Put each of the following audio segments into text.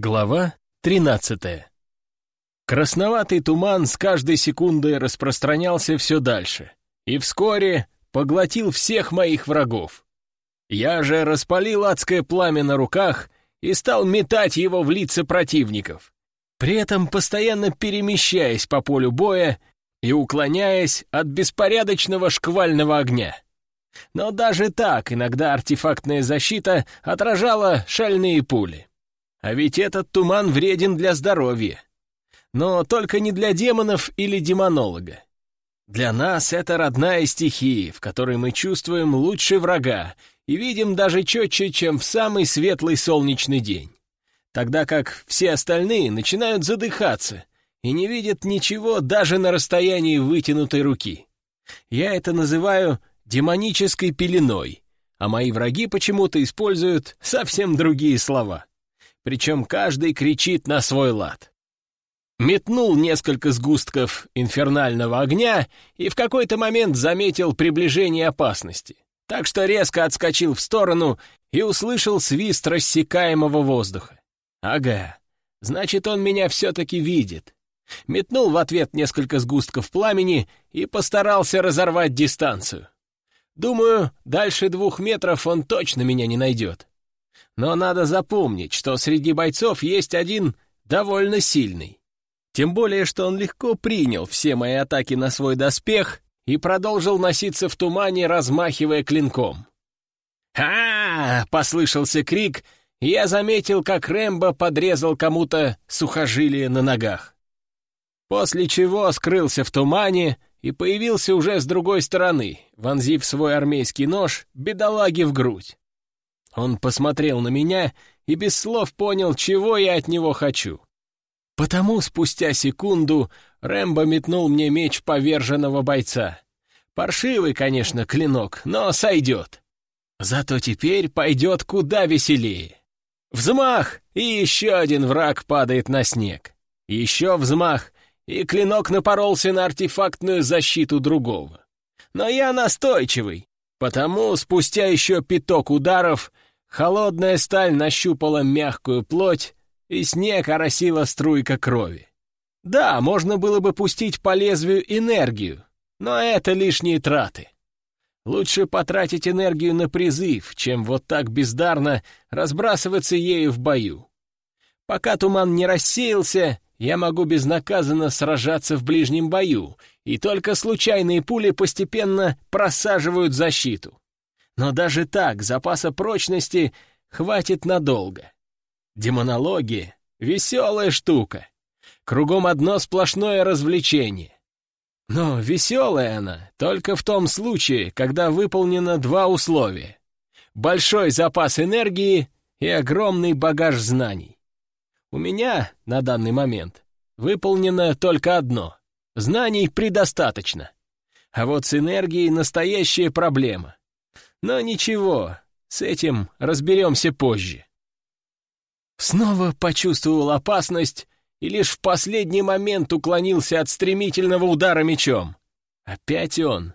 Глава 13 Красноватый туман с каждой секундой распространялся все дальше и вскоре поглотил всех моих врагов. Я же распалил адское пламя на руках и стал метать его в лица противников, при этом постоянно перемещаясь по полю боя и уклоняясь от беспорядочного шквального огня. Но даже так иногда артефактная защита отражала шальные пули. А ведь этот туман вреден для здоровья. Но только не для демонов или демонолога. Для нас это родная стихия, в которой мы чувствуем лучше врага и видим даже четче, чем в самый светлый солнечный день. Тогда как все остальные начинают задыхаться и не видят ничего даже на расстоянии вытянутой руки. Я это называю демонической пеленой, а мои враги почему-то используют совсем другие слова причем каждый кричит на свой лад. Метнул несколько сгустков инфернального огня и в какой-то момент заметил приближение опасности, так что резко отскочил в сторону и услышал свист рассекаемого воздуха. Ага, значит, он меня все-таки видит. Метнул в ответ несколько сгустков пламени и постарался разорвать дистанцию. Думаю, дальше двух метров он точно меня не найдет. Но надо запомнить, что среди бойцов есть один довольно сильный. Тем более, что он легко принял все мои атаки на свой доспех и продолжил носиться в тумане, размахивая клинком. а, послышался крик, и я заметил, как Рэмбо подрезал кому-то сухожилие на ногах. После чего скрылся в тумане и появился уже с другой стороны, вонзив свой армейский нож бедолаге в грудь. Он посмотрел на меня и без слов понял, чего я от него хочу. Потому спустя секунду Рэмбо метнул мне меч поверженного бойца. Паршивый, конечно, клинок, но сойдет. Зато теперь пойдет куда веселее. Взмах, и еще один враг падает на снег. Еще взмах, и клинок напоролся на артефактную защиту другого. Но я настойчивый, потому спустя еще пяток ударов Холодная сталь нащупала мягкую плоть, и снег оросила струйка крови. Да, можно было бы пустить по лезвию энергию, но это лишние траты. Лучше потратить энергию на призыв, чем вот так бездарно разбрасываться ею в бою. Пока туман не рассеялся, я могу безнаказанно сражаться в ближнем бою, и только случайные пули постепенно просаживают защиту. Но даже так запаса прочности хватит надолго. Демонология — веселая штука. Кругом одно сплошное развлечение. Но веселая она только в том случае, когда выполнено два условия. Большой запас энергии и огромный багаж знаний. У меня на данный момент выполнено только одно. Знаний предостаточно. А вот с энергией настоящая проблема. Но ничего, с этим разберемся позже. Снова почувствовал опасность и лишь в последний момент уклонился от стремительного удара мечом. Опять он.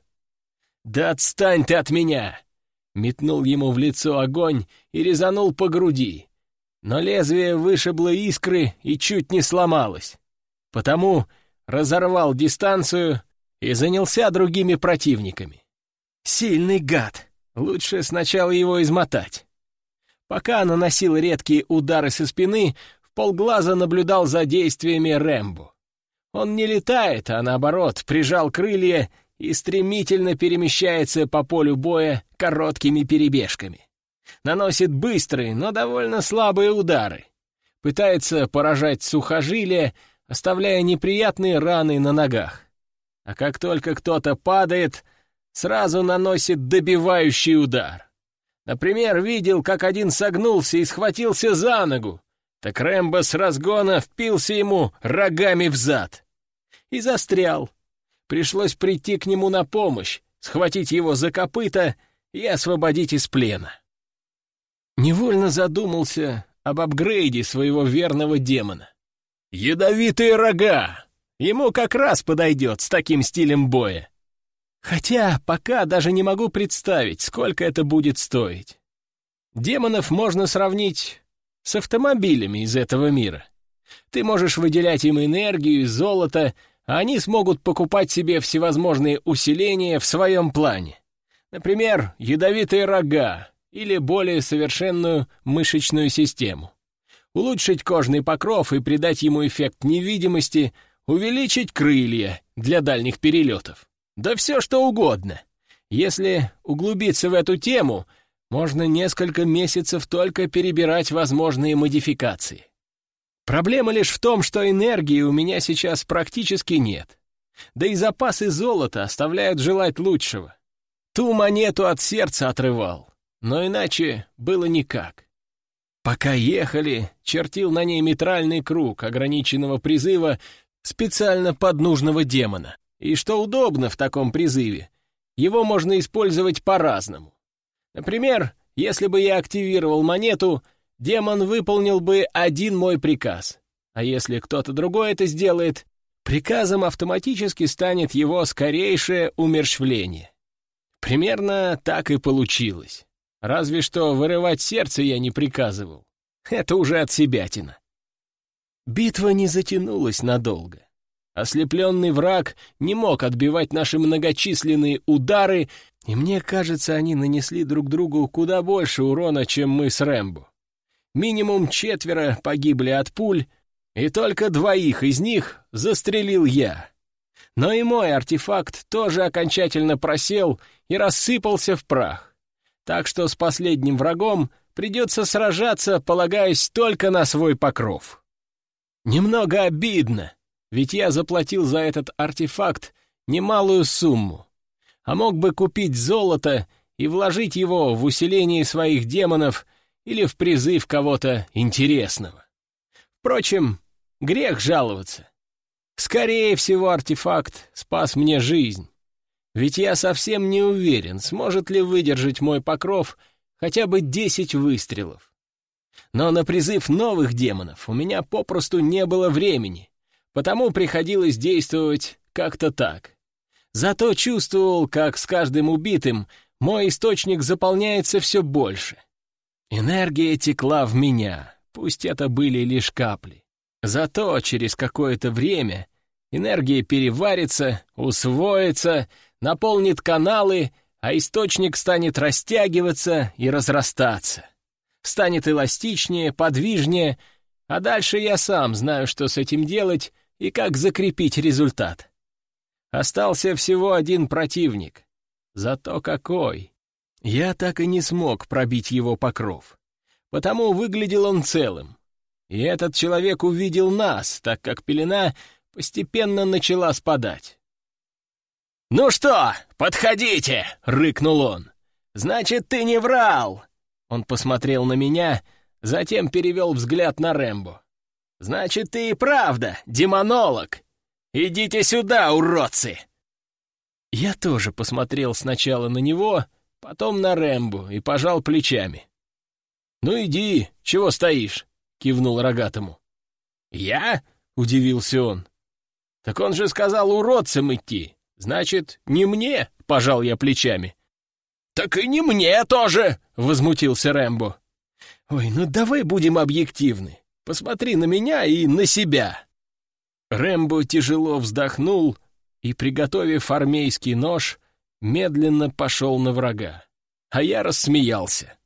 «Да отстань ты от меня!» Метнул ему в лицо огонь и резанул по груди. Но лезвие вышибло искры и чуть не сломалось. Потому разорвал дистанцию и занялся другими противниками. Сильный гад! Лучше сначала его измотать. Пока наносил редкие удары со спины, в полглаза наблюдал за действиями Рэмбо. Он не летает, а наоборот, прижал крылья и стремительно перемещается по полю боя короткими перебежками. Наносит быстрые, но довольно слабые удары. Пытается поражать сухожилия, оставляя неприятные раны на ногах. А как только кто-то падает, сразу наносит добивающий удар. Например, видел, как один согнулся и схватился за ногу, так Рэмбо с разгона впился ему рогами в зад. И застрял. Пришлось прийти к нему на помощь, схватить его за копыта и освободить из плена. Невольно задумался об апгрейде своего верного демона. Ядовитые рога! Ему как раз подойдет с таким стилем боя. Хотя пока даже не могу представить, сколько это будет стоить. Демонов можно сравнить с автомобилями из этого мира. Ты можешь выделять им энергию золото, а они смогут покупать себе всевозможные усиления в своем плане. Например, ядовитые рога или более совершенную мышечную систему. Улучшить кожный покров и придать ему эффект невидимости, увеличить крылья для дальних перелетов. Да все что угодно. Если углубиться в эту тему, можно несколько месяцев только перебирать возможные модификации. Проблема лишь в том, что энергии у меня сейчас практически нет. Да и запасы золота оставляют желать лучшего. Ту монету от сердца отрывал, но иначе было никак. Пока ехали, чертил на ней метральный круг ограниченного призыва специально под нужного демона. И что удобно в таком призыве, его можно использовать по-разному. Например, если бы я активировал монету, демон выполнил бы один мой приказ. А если кто-то другой это сделает, приказом автоматически станет его скорейшее умерщвление. Примерно так и получилось. Разве что вырывать сердце я не приказывал. Это уже от себятина. Битва не затянулась надолго. Ослепленный враг не мог отбивать наши многочисленные удары, и мне кажется, они нанесли друг другу куда больше урона, чем мы с Рэмбо. Минимум четверо погибли от пуль, и только двоих из них застрелил я. Но и мой артефакт тоже окончательно просел и рассыпался в прах. Так что с последним врагом придется сражаться, полагаясь только на свой покров. Немного обидно, ведь я заплатил за этот артефакт немалую сумму, а мог бы купить золото и вложить его в усиление своих демонов или в призыв кого-то интересного. Впрочем, грех жаловаться. Скорее всего, артефакт спас мне жизнь. Ведь я совсем не уверен, сможет ли выдержать мой покров хотя бы десять выстрелов. Но на призыв новых демонов у меня попросту не было времени, потому приходилось действовать как-то так. Зато чувствовал, как с каждым убитым мой источник заполняется все больше. Энергия текла в меня, пусть это были лишь капли. Зато через какое-то время энергия переварится, усвоится наполнит каналы, а источник станет растягиваться и разрастаться. Станет эластичнее, подвижнее, а дальше я сам знаю, что с этим делать и как закрепить результат. Остался всего один противник. Зато какой! Я так и не смог пробить его покров. Потому выглядел он целым. И этот человек увидел нас, так как пелена постепенно начала спадать. «Ну что, подходите!» — рыкнул он. «Значит, ты не врал!» Он посмотрел на меня, затем перевел взгляд на Рэмбо. «Значит, ты и правда демонолог! Идите сюда, уродцы!» Я тоже посмотрел сначала на него, потом на Рэмбо и пожал плечами. «Ну иди, чего стоишь?» — кивнул рогатому. «Я?» — удивился он. «Так он же сказал уродцам идти. «Значит, не мне?» — пожал я плечами. «Так и не мне тоже!» — возмутился Рэмбо. «Ой, ну давай будем объективны. Посмотри на меня и на себя!» Рэмбо тяжело вздохнул и, приготовив армейский нож, медленно пошел на врага. А я рассмеялся.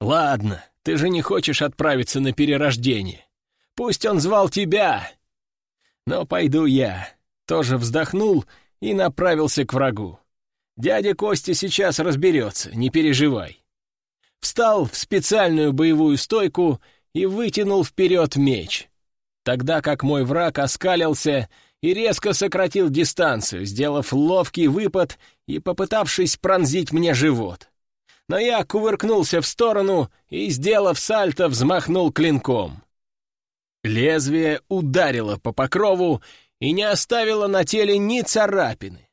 «Ладно, ты же не хочешь отправиться на перерождение. Пусть он звал тебя. Но пойду я тоже вздохнул и направился к врагу. «Дядя Костя сейчас разберется, не переживай». Встал в специальную боевую стойку и вытянул вперед меч, тогда как мой враг оскалился и резко сократил дистанцию, сделав ловкий выпад и попытавшись пронзить мне живот. Но я кувыркнулся в сторону и, сделав сальто, взмахнул клинком. Лезвие ударило по покрову и не оставила на теле ни царапины.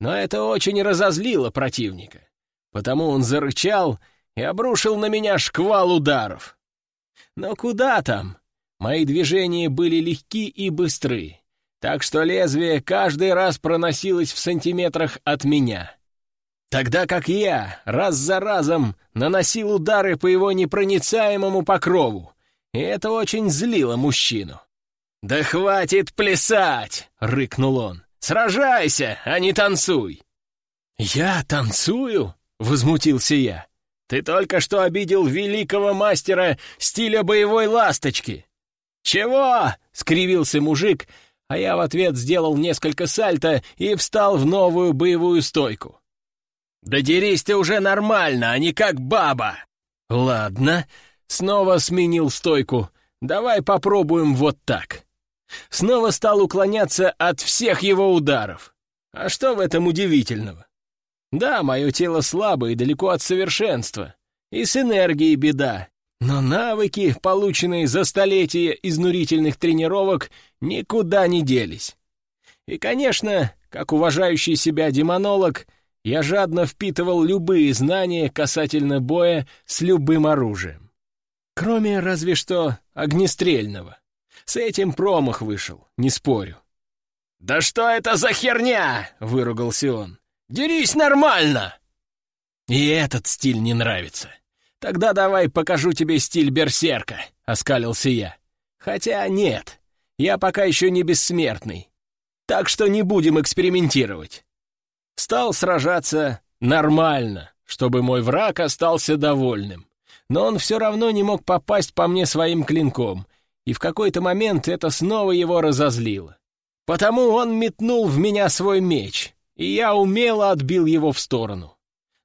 Но это очень разозлило противника, потому он зарычал и обрушил на меня шквал ударов. Но куда там? Мои движения были легки и быстры, так что лезвие каждый раз проносилось в сантиметрах от меня. Тогда как я раз за разом наносил удары по его непроницаемому покрову, и это очень злило мужчину. «Да хватит плясать!» — рыкнул он. «Сражайся, а не танцуй!» «Я танцую?» — возмутился я. «Ты только что обидел великого мастера стиля боевой ласточки!» «Чего?» — скривился мужик, а я в ответ сделал несколько сальто и встал в новую боевую стойку. «Да дерись ты уже нормально, а не как баба!» «Ладно», — снова сменил стойку. «Давай попробуем вот так». Снова стал уклоняться от всех его ударов. А что в этом удивительного? Да, мое тело слабо и далеко от совершенства. И с энергией беда. Но навыки, полученные за столетия изнурительных тренировок, никуда не делись. И, конечно, как уважающий себя демонолог, я жадно впитывал любые знания касательно боя с любым оружием. Кроме разве что огнестрельного. С этим промах вышел, не спорю. «Да что это за херня?» — выругался он. «Дерись нормально!» И этот стиль не нравится. «Тогда давай покажу тебе стиль берсерка», — оскалился я. «Хотя нет, я пока еще не бессмертный. Так что не будем экспериментировать». Стал сражаться нормально, чтобы мой враг остался довольным. Но он все равно не мог попасть по мне своим клинком, и в какой-то момент это снова его разозлило. Потому он метнул в меня свой меч, и я умело отбил его в сторону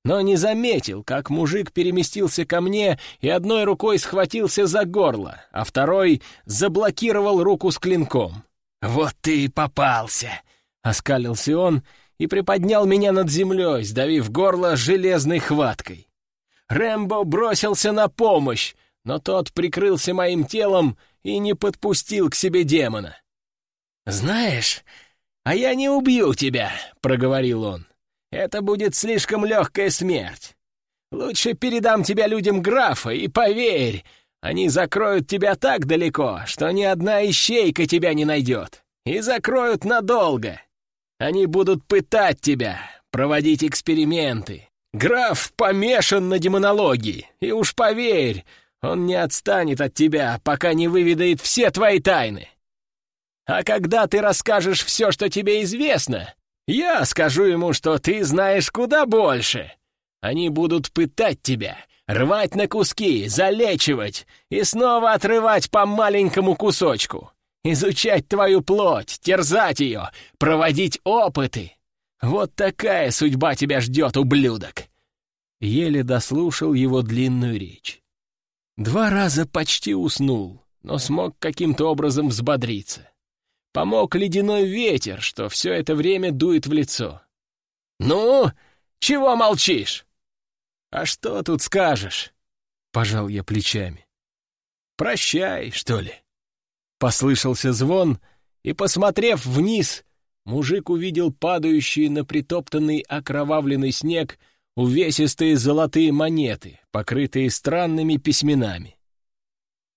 но не заметил, как мужик переместился ко мне и одной рукой схватился за горло, а второй заблокировал руку с клинком. «Вот ты и попался!» — оскалился он и приподнял меня над землей, сдавив горло железной хваткой. Рэмбо бросился на помощь, но тот прикрылся моим телом и не подпустил к себе демона. «Знаешь, а я не убью тебя», — проговорил он. Это будет слишком легкая смерть. Лучше передам тебя людям графа, и поверь, они закроют тебя так далеко, что ни одна ищейка тебя не найдет. И закроют надолго. Они будут пытать тебя, проводить эксперименты. Граф помешан на демонологии, и уж поверь, он не отстанет от тебя, пока не выведает все твои тайны. А когда ты расскажешь все, что тебе известно, я скажу ему, что ты знаешь куда больше. Они будут пытать тебя, рвать на куски, залечивать и снова отрывать по маленькому кусочку. Изучать твою плоть, терзать ее, проводить опыты. Вот такая судьба тебя ждет, ублюдок!» Еле дослушал его длинную речь. Два раза почти уснул, но смог каким-то образом взбодриться. Помог ледяной ветер, что все это время дует в лицо. «Ну, чего молчишь?» «А что тут скажешь?» — пожал я плечами. «Прощай, что ли?» Послышался звон, и, посмотрев вниз, мужик увидел падающие на притоптанный окровавленный снег увесистые золотые монеты, покрытые странными письменами.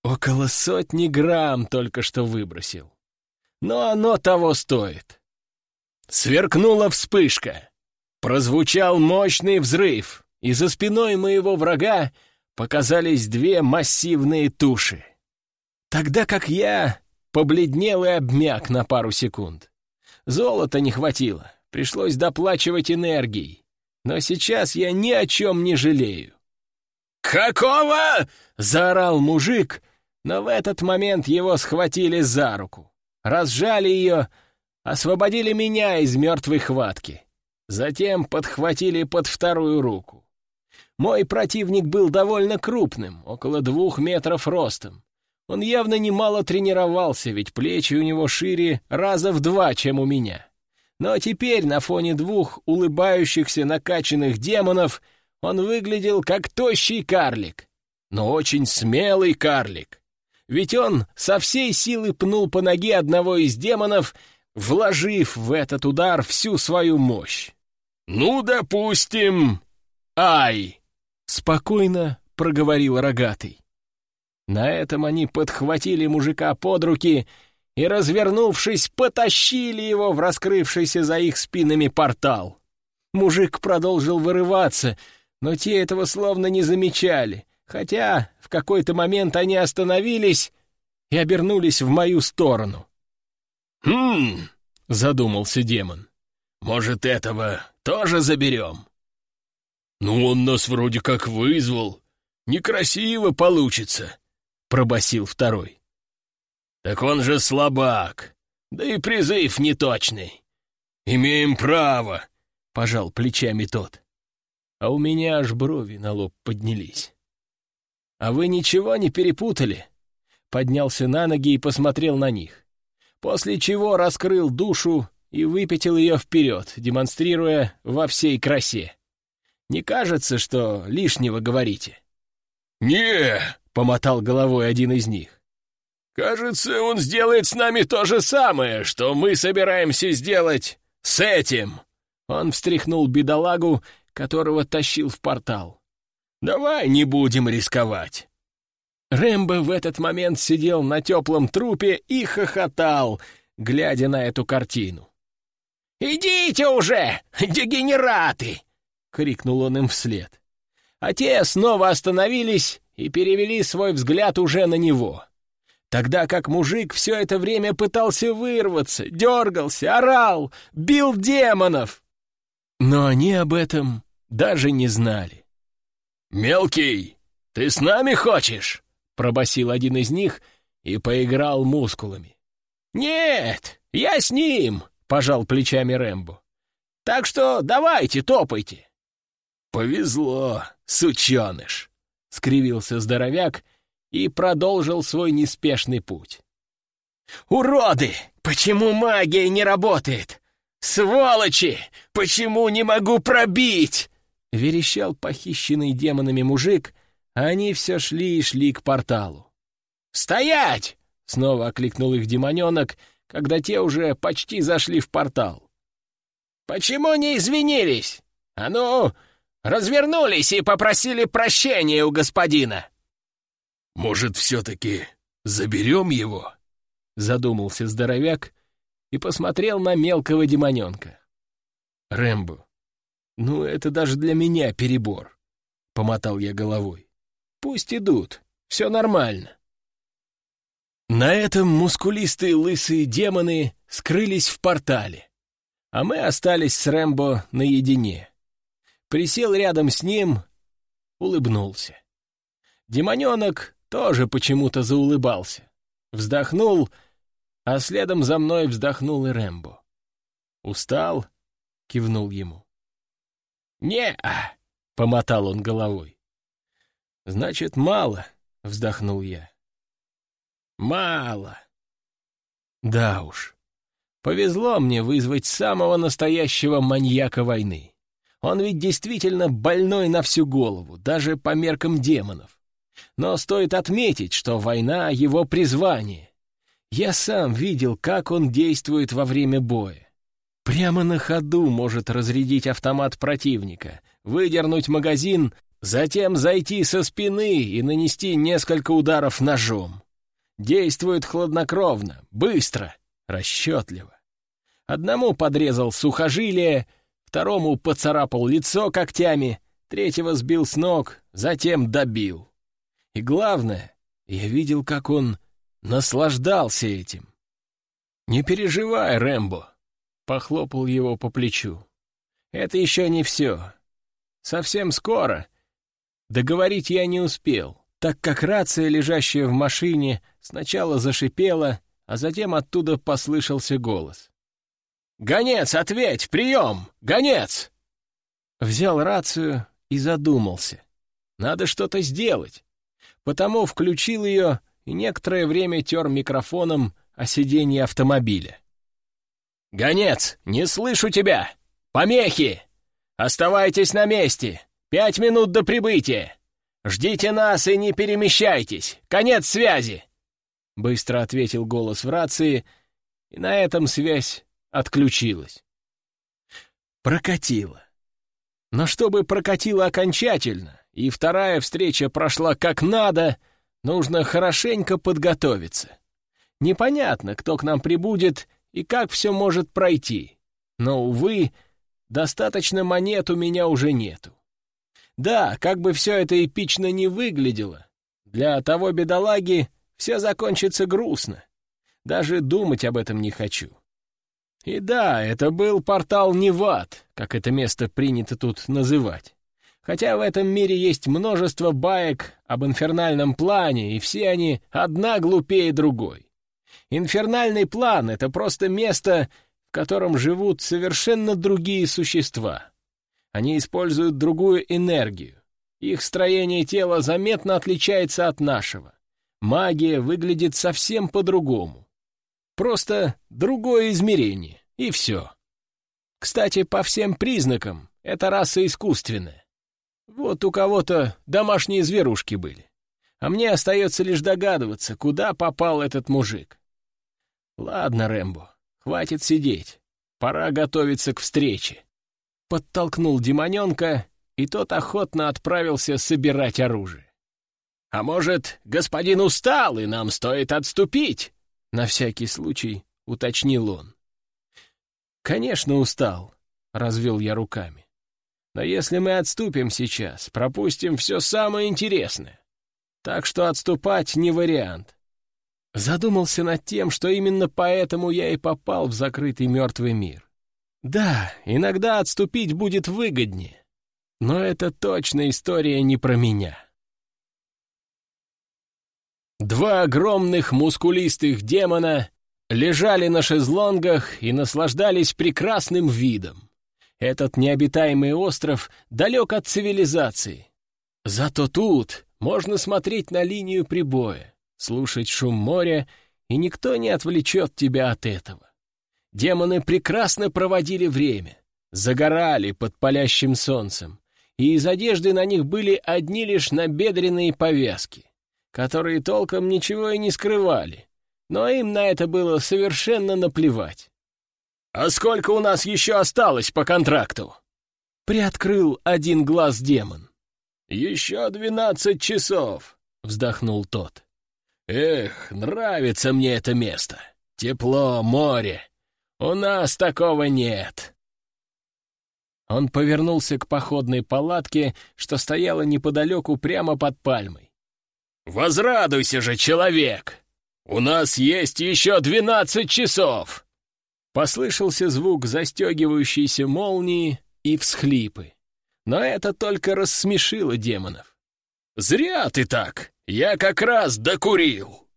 Около сотни грамм только что выбросил но оно того стоит. Сверкнула вспышка. Прозвучал мощный взрыв, и за спиной моего врага показались две массивные туши. Тогда как я побледнел и обмяк на пару секунд. Золота не хватило, пришлось доплачивать энергией. Но сейчас я ни о чем не жалею. «Какого?» — заорал мужик, но в этот момент его схватили за руку разжали ее, освободили меня из мертвой хватки. Затем подхватили под вторую руку. Мой противник был довольно крупным, около двух метров ростом. Он явно немало тренировался, ведь плечи у него шире раза в два, чем у меня. Но теперь на фоне двух улыбающихся накачанных демонов он выглядел как тощий карлик, но очень смелый карлик ведь он со всей силы пнул по ноге одного из демонов, вложив в этот удар всю свою мощь. «Ну, допустим, ай!» — спокойно проговорил рогатый. На этом они подхватили мужика под руки и, развернувшись, потащили его в раскрывшийся за их спинами портал. Мужик продолжил вырываться, но те этого словно не замечали, хотя в какой-то момент они остановились и обернулись в мою сторону. «Хм...» — задумался демон. «Может, этого тоже заберем?» «Ну, он нас вроде как вызвал. Некрасиво получится», — пробасил второй. «Так он же слабак, да и призыв неточный. Имеем право», — пожал плечами тот. А у меня аж брови на лоб поднялись. «А вы ничего не перепутали?» Поднялся на ноги и посмотрел на них. После чего раскрыл душу и выпятил ее вперед, демонстрируя во всей красе. «Не кажется, что лишнего говорите?» «Не!» — помотал головой один из них. «Кажется, он сделает с нами то же самое, что мы собираемся сделать с этим!» Он встряхнул бедолагу, которого тащил в портал. «Давай не будем рисковать!» Рэмбо в этот момент сидел на теплом трупе и хохотал, глядя на эту картину. «Идите уже, дегенераты!» — крикнул он им вслед. А те снова остановились и перевели свой взгляд уже на него. Тогда как мужик все это время пытался вырваться, дергался, орал, бил демонов. Но они об этом даже не знали. «Мелкий, ты с нами хочешь?» — пробасил один из них и поиграл мускулами. «Нет, я с ним!» — пожал плечами Рэмбо. «Так что давайте, топайте!» «Повезло, сученыш!» — скривился здоровяк и продолжил свой неспешный путь. «Уроды! Почему магия не работает? Сволочи! Почему не могу пробить?» — верещал похищенный демонами мужик, а они все шли и шли к порталу. «Стоять!» — снова окликнул их демоненок, когда те уже почти зашли в портал. «Почему не извинились? А ну, развернулись и попросили прощения у господина!» «Может, все-таки заберем его?» — задумался здоровяк и посмотрел на мелкого демоненка. «Рэмбо, ну это даже для меня перебор», — помотал я головой. «Пусть идут, все нормально». На этом мускулистые лысые демоны скрылись в портале, а мы остались с Рэмбо наедине. Присел рядом с ним, улыбнулся. Демоненок тоже почему-то заулыбался. Вздохнул, а следом за мной вздохнул и Рэмбо. «Устал?» — кивнул ему. «Не-а!» — помотал он головой. «Значит, мало», — вздохнул я. «Мало». Да уж. Повезло мне вызвать самого настоящего маньяка войны. Он ведь действительно больной на всю голову, даже по меркам демонов. Но стоит отметить, что война — его призвание. Я сам видел, как он действует во время боя. Прямо на ходу может разрядить автомат противника, выдернуть магазин, затем зайти со спины и нанести несколько ударов ножом. Действует хладнокровно, быстро, расчетливо. Одному подрезал сухожилие, второму поцарапал лицо когтями, третьего сбил с ног, затем добил. И главное, я видел, как он наслаждался этим. «Не переживай, Рэмбо», — похлопал его по плечу. «Это еще не все. Совсем скоро. Договорить я не успел, так как рация, лежащая в машине, сначала зашипела, а затем оттуда послышался голос. «Гонец, ответь! Прием! Гонец!» Взял рацию и задумался. Надо что-то сделать. Потому включил ее и некоторое время тер микрофоном о сиденье автомобиля. «Гонец, не слышу тебя! Помехи! Оставайтесь на месте! Пять минут до прибытия! Ждите нас и не перемещайтесь! Конец связи!» Быстро ответил голос в рации, и на этом связь отключилась. Прокатило. Но чтобы прокатило окончательно, и вторая встреча прошла как надо — Нужно хорошенько подготовиться. Непонятно, кто к нам прибудет и как все может пройти. Но, увы, достаточно монет у меня уже нету. Да, как бы все это эпично не выглядело, для того бедолаги все закончится грустно. Даже думать об этом не хочу. И да, это был портал Неват, как это место принято тут называть. Хотя в этом мире есть множество баек об инфернальном плане, и все они одна глупее другой. Инфернальный план — это просто место, в котором живут совершенно другие существа. Они используют другую энергию. Их строение тела заметно отличается от нашего. Магия выглядит совсем по-другому. Просто другое измерение, и все. Кстати, по всем признакам, эта раса искусственная. Вот у кого-то домашние зверушки были. А мне остается лишь догадываться, куда попал этот мужик. Ладно, Рэмбо, хватит сидеть. Пора готовиться к встрече. Подтолкнул демоненка, и тот охотно отправился собирать оружие. «А может, господин устал, и нам стоит отступить?» На всякий случай уточнил он. «Конечно, устал», — развел я руками. Но если мы отступим сейчас, пропустим все самое интересное. Так что отступать не вариант. Задумался над тем, что именно поэтому я и попал в закрытый мертвый мир. Да, иногда отступить будет выгоднее, но это точно история не про меня. Два огромных мускулистых демона лежали на шезлонгах и наслаждались прекрасным видом. Этот необитаемый остров далек от цивилизации. Зато тут можно смотреть на линию прибоя, слушать шум моря, и никто не отвлечет тебя от этого. Демоны прекрасно проводили время, загорали под палящим солнцем, и из одежды на них были одни лишь набедренные повязки, которые толком ничего и не скрывали, но им на это было совершенно наплевать. «А сколько у нас еще осталось по контракту?» Приоткрыл один глаз демон. «Еще двенадцать часов», — вздохнул тот. «Эх, нравится мне это место. Тепло, море. У нас такого нет». Он повернулся к походной палатке, что стояла неподалеку прямо под пальмой. «Возрадуйся же, человек! У нас есть еще двенадцать часов!» Послышался звук застегивающейся молнии и всхлипы. Но это только рассмешило демонов. «Зря ты так! Я как раз докурил!»